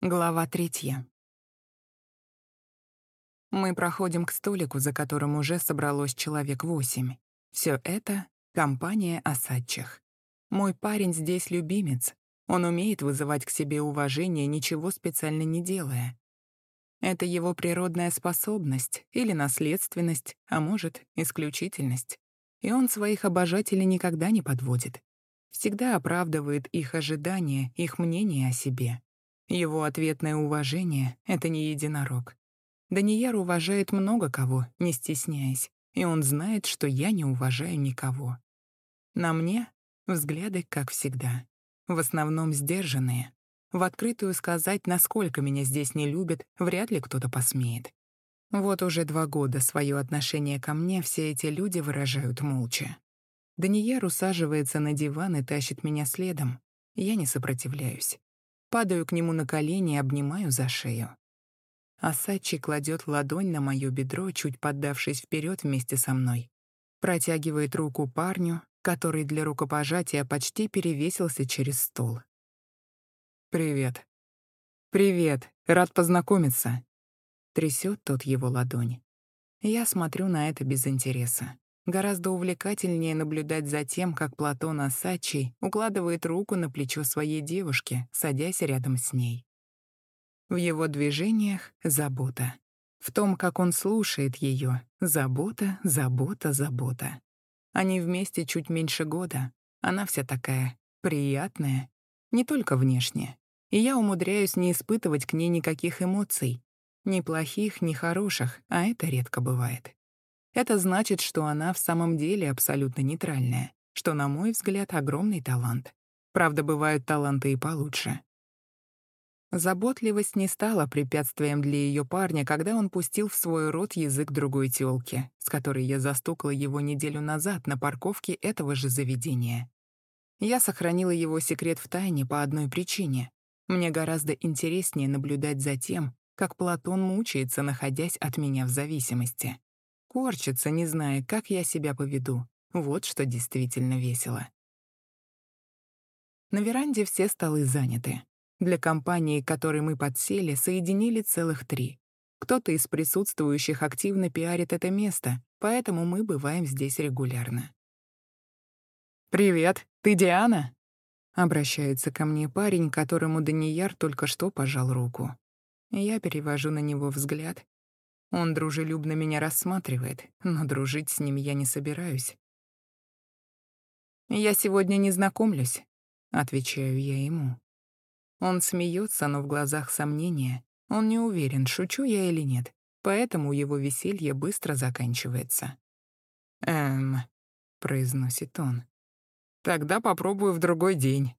Глава третья. Мы проходим к столику, за которым уже собралось человек восемь. Все это — компания осадчих. Мой парень здесь любимец. Он умеет вызывать к себе уважение, ничего специально не делая. Это его природная способность или наследственность, а может, исключительность. И он своих обожателей никогда не подводит. Всегда оправдывает их ожидания, их мнение о себе. Его ответное уважение — это не единорог. Данияр уважает много кого, не стесняясь, и он знает, что я не уважаю никого. На мне взгляды, как всегда, в основном сдержанные. В открытую сказать, насколько меня здесь не любят, вряд ли кто-то посмеет. Вот уже два года свое отношение ко мне все эти люди выражают молча. Данияр усаживается на диван и тащит меня следом. Я не сопротивляюсь. Падаю к нему на колени и обнимаю за шею. Асачи кладет ладонь на моё бедро, чуть поддавшись вперед вместе со мной. Протягивает руку парню, который для рукопожатия почти перевесился через стол. «Привет». «Привет, рад познакомиться». Трясет тот его ладонь. Я смотрю на это без интереса. Гораздо увлекательнее наблюдать за тем, как Платон Асачий укладывает руку на плечо своей девушки, садясь рядом с ней. В его движениях — забота. В том, как он слушает ее — забота, забота, забота. Они вместе чуть меньше года. Она вся такая приятная, не только внешне. И я умудряюсь не испытывать к ней никаких эмоций. Ни плохих, ни хороших, а это редко бывает. Это значит, что она в самом деле абсолютно нейтральная, что, на мой взгляд, огромный талант. Правда, бывают таланты и получше. Заботливость не стала препятствием для ее парня, когда он пустил в свой рот язык другой тёлки, с которой я застукала его неделю назад на парковке этого же заведения. Я сохранила его секрет в тайне по одной причине. Мне гораздо интереснее наблюдать за тем, как Платон мучается, находясь от меня в зависимости. Корчится, не зная, как я себя поведу. Вот что действительно весело. На веранде все столы заняты. Для компании, которой мы подсели, соединили целых три. Кто-то из присутствующих активно пиарит это место, поэтому мы бываем здесь регулярно. «Привет, ты Диана?» Обращается ко мне парень, которому Данияр только что пожал руку. Я перевожу на него взгляд он дружелюбно меня рассматривает, но дружить с ним я не собираюсь. «Я сегодня не знакомлюсь», — отвечаю я ему. Он смеется, но в глазах сомнения. Он не уверен, шучу я или нет, поэтому его веселье быстро заканчивается. «Эм», — произносит он. «Тогда попробую в другой день».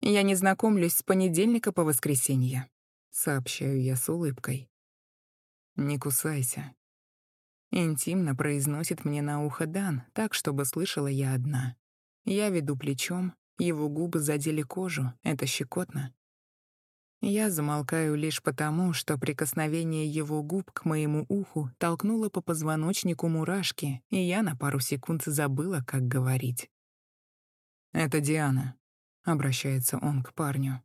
«Я не знакомлюсь с понедельника по воскресенье», — сообщаю я с улыбкой. «Не кусайся». Интимно произносит мне на ухо Дан, так, чтобы слышала я одна. Я веду плечом, его губы задели кожу, это щекотно. Я замолкаю лишь потому, что прикосновение его губ к моему уху толкнуло по позвоночнику мурашки, и я на пару секунд забыла, как говорить. «Это Диана», — обращается он к парню.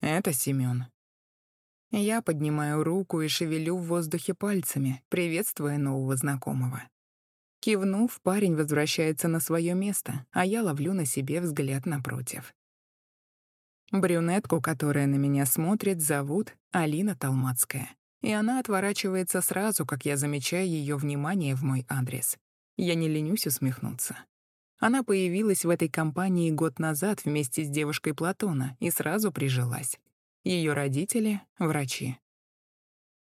«Это Семён. Я поднимаю руку и шевелю в воздухе пальцами, приветствуя нового знакомого. Кивнув, парень возвращается на свое место, а я ловлю на себе взгляд напротив. Брюнетку, которая на меня смотрит, зовут Алина Талмацкая. И она отворачивается сразу, как я замечаю ее внимание в мой адрес. Я не ленюсь усмехнуться. Она появилась в этой компании год назад вместе с девушкой Платона и сразу прижилась. Ее родители — врачи.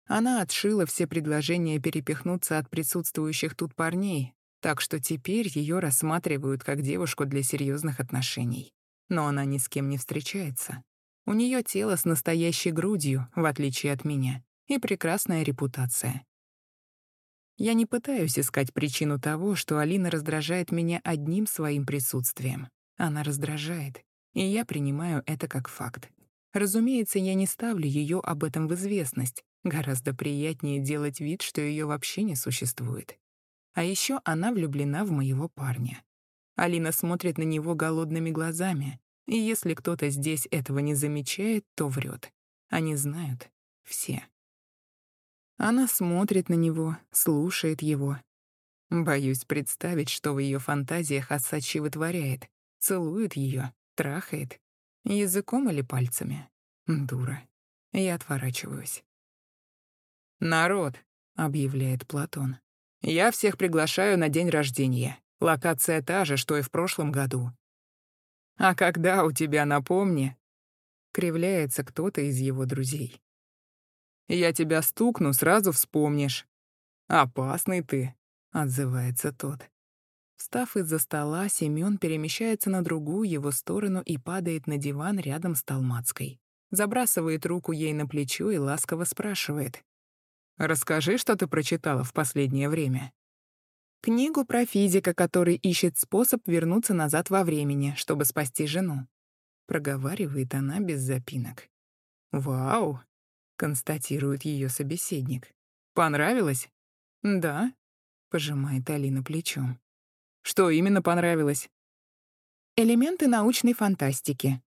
Она отшила все предложения перепихнуться от присутствующих тут парней, так что теперь ее рассматривают как девушку для серьезных отношений. Но она ни с кем не встречается. У нее тело с настоящей грудью, в отличие от меня, и прекрасная репутация. Я не пытаюсь искать причину того, что Алина раздражает меня одним своим присутствием. Она раздражает, и я принимаю это как факт. Разумеется, я не ставлю ее об этом в известность. Гораздо приятнее делать вид, что ее вообще не существует. А еще она влюблена в моего парня. Алина смотрит на него голодными глазами, и если кто-то здесь этого не замечает, то врет. Они знают все. Она смотрит на него, слушает его. Боюсь представить, что в ее фантазиях Асачи вытворяет. Целует ее, трахает. Языком или пальцами? Дура. Я отворачиваюсь. «Народ», — объявляет Платон. «Я всех приглашаю на день рождения. Локация та же, что и в прошлом году». «А когда у тебя, напомни?» Кривляется кто-то из его друзей. «Я тебя стукну, сразу вспомнишь». «Опасный ты», — отзывается тот. Встав из-за стола, Семён перемещается на другую его сторону и падает на диван рядом с Талмацкой. Забрасывает руку ей на плечо и ласково спрашивает. «Расскажи, что ты прочитала в последнее время». Книгу про физика, который ищет способ вернуться назад во времени, чтобы спасти жену. Проговаривает она без запинок. «Вау!» — констатирует ее собеседник. «Понравилось?» «Да», — пожимает Алина плечом. Что именно понравилось? Элементы научной фантастики.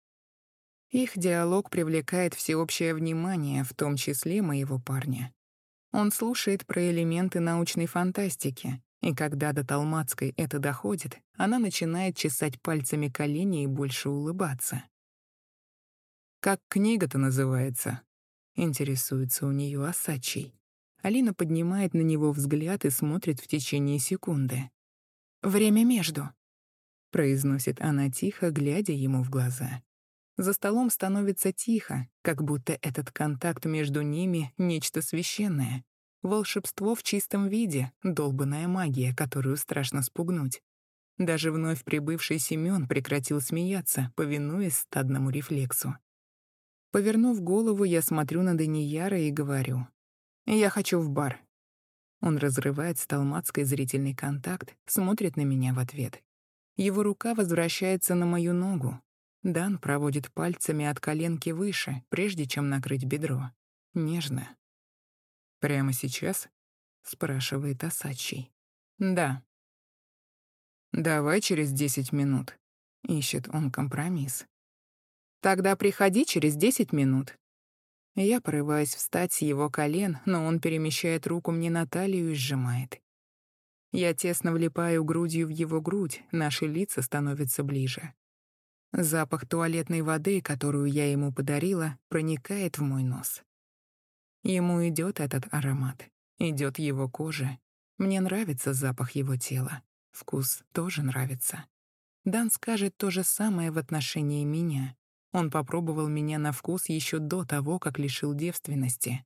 Их диалог привлекает всеобщее внимание, в том числе моего парня. Он слушает про элементы научной фантастики, и когда до Талмацкой это доходит, она начинает чесать пальцами колени и больше улыбаться. «Как книга-то называется?» — интересуется у нее Осадчий. Алина поднимает на него взгляд и смотрит в течение секунды. «Время между», — произносит она тихо, глядя ему в глаза. За столом становится тихо, как будто этот контакт между ними — нечто священное. Волшебство в чистом виде, долбанная магия, которую страшно спугнуть. Даже вновь прибывший Семён прекратил смеяться, повинуясь стадному рефлексу. Повернув голову, я смотрю на Данияра и говорю. «Я хочу в бар. Он разрывает с Талмацкой зрительный контакт, смотрит на меня в ответ. Его рука возвращается на мою ногу. Дан проводит пальцами от коленки выше, прежде чем накрыть бедро. Нежно. «Прямо сейчас?» — спрашивает Осадчий. «Да». «Давай через десять минут». Ищет он компромисс. «Тогда приходи через десять минут», я порываюсь встать с его колен, но он перемещает руку мне на талию и сжимает. Я тесно влипаю грудью в его грудь, наши лица становятся ближе. Запах туалетной воды, которую я ему подарила, проникает в мой нос. Ему идет этот аромат, идет его кожа. Мне нравится запах его тела. Вкус тоже нравится. Дан скажет то же самое в отношении меня. Он попробовал меня на вкус еще до того, как лишил девственности.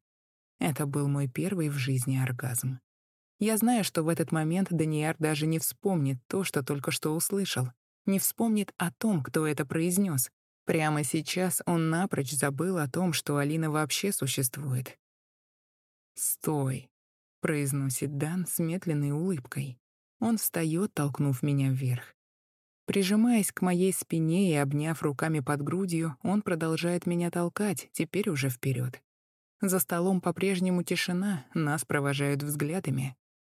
Это был мой первый в жизни оргазм. Я знаю, что в этот момент Даниэр даже не вспомнит то, что только что услышал, не вспомнит о том, кто это произнес. Прямо сейчас он напрочь забыл о том, что Алина вообще существует. «Стой», — произносит Дан с медленной улыбкой. Он встает, толкнув меня вверх. Прижимаясь к моей спине и обняв руками под грудью, он продолжает меня толкать, теперь уже вперед. За столом по-прежнему тишина, нас провожают взглядами.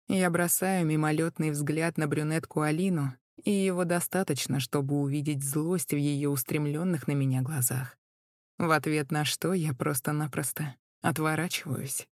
Я бросаю мимолетный взгляд на брюнетку Алину, и его достаточно, чтобы увидеть злость в ее устремленных на меня глазах. В ответ на что я просто-напросто отворачиваюсь.